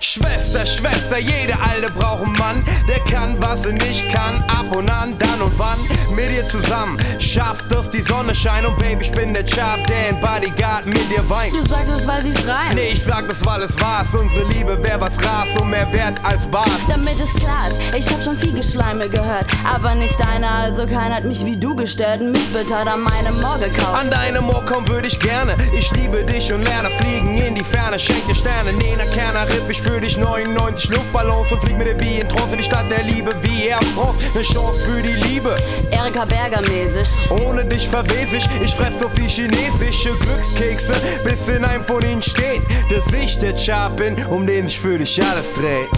Schwester, Schwester, jede Alte braucht einen Mann, der kann, was sie nicht kann. Ab und an, dann und wann, mit dir zusammen. Schafft es die Sonne scheint und Baby, ich bin der Chap, der in Bodyguard mit dir weint. Du sagst es, weil sie's rein. Nee, ich sag das, weil es war's. Unsere Liebe wär was Ras und mehr wert als Bars. Damit es klar ist, ich hab schon viel Geschleime gehört. Aber nicht deiner, also keiner hat mich wie du gestört. Mich bitte an meinem Moor gekauft. An deinem Ohr komm würde ich gerne. Ich liebe dich und lerne fliegen in die Ferne. Schenk dir Sterne, Nena Kerner, Ripp ich für dich 99 Luftballons und flieg mit dir wie in Trance in die Stadt der Liebe wie Air France. Ne Chance für die Liebe. Erika Berger mäßig. Ohne dich verwes ich. Ich fress so viel chinesische Glückskekse, bis in einem von ihnen steht, dass ich der Chap bin, um den sich für dich alles dreht.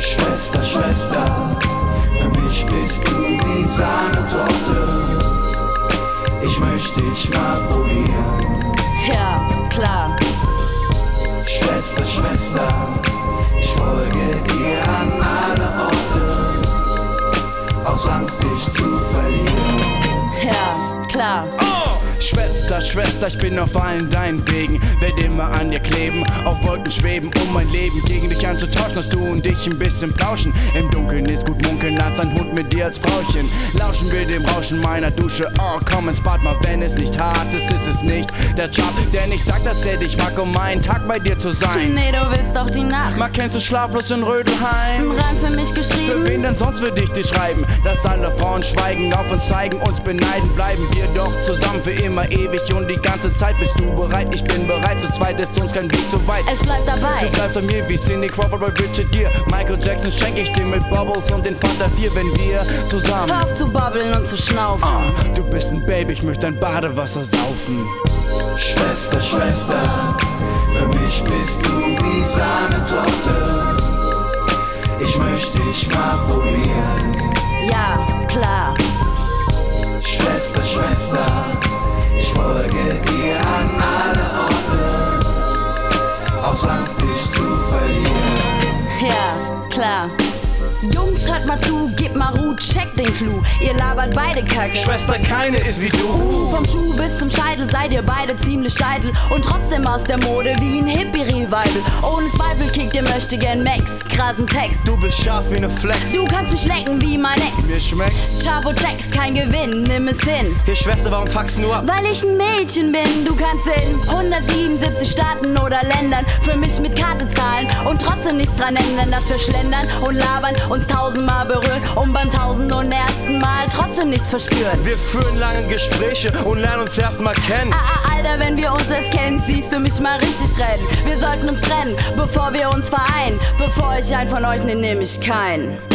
Schwester, Schwester, für mich bist du wie Sahnetorte. Ich möchte dich mal probieren. Ja, klar. Ja, klar. Schwester, Schwester, ich bin auf allen deinen Wegen. Werd immer an dir kleben, auf Wolken schweben, um mein Leben gegen dich anzutauschen. Dass du und ich ein bisschen plauschen. Im Dunkeln ist gut munkeln, als ein Hund mit dir als Frauchen. Lauschen wir dem Rauschen meiner Dusche. Oh, komm ins Bad mal, wenn es nicht hart ist, ist es nicht. Der Job, der nicht sagt, dass er dich mag, um einen Tag bei dir zu sein. Nee, du willst doch die Nacht. Mal kennst du schlaflos in Rödelheim? Ein Reim für mich Für geschrieben. wen denn sonst würde ich dir schreiben? Dass alle Frauen schweigen, auf uns zeigen, uns beneiden. Bleiben wir doch zusammen für immer ewig und die ganze Zeit. Bist du bereit? Ich bin bereit. Zu zweit ist uns kein Weg so weit. Es bleibt dabei. Du bleibst bei mir wie Cindy Crawford bei Richard Gere. Michael Jackson schenke ich dir mit Bubbles und den Fanta 4, wenn wir zusammen. Hör auf zu babbeln und zu schnaufen. Ah, du bist ein Baby, ich möchte dein Badewasser saufen. Schwester, Schwester, für mich bist du wie Sahnetorte. Ich möchte dich mal probieren. Ja, klar. Aus Angst, dich zu verlieren. Ja, klar. Jungs, hört mal zu, mal Ruhe, checkt den Clou. Ihr labert beide Kacke. Schwester, keine ist wie du. Vom Schuh bis zum Scheitel seid ihr beide ziemlich scheitel und trotzdem aus der Mode wie ein Hippie-Revival. Ohne Zweifel kickt ihr möchte gern Max, krassen Text. Du bist scharf wie ne Flex. Du kannst mich lecken wie mein Ex. Mir schmeckt's. Chavo checks, kein Gewinn, nimm es hin. Hier, Schwester, warum fuckst nur ab? Weil ich ein Mädchen bin, du kannst in 177 Staaten oder Ländern für mich mit Karte zahlen und trotzdem nichts dran ändern, dass wir schlendern und labern, uns tausendmal berühren und beim tausend und ersten Mal trotzdem nichts verspüren. Wir führen lange Gespräche und lernen uns erstmal kennen. Ah, ah, Alter, wenn wir uns erst kennen, siehst du mich mal richtig rennen. Wir sollten uns trennen, bevor wir uns vereinen. Bevor ich einen von euch nehme, nehm ich keinen.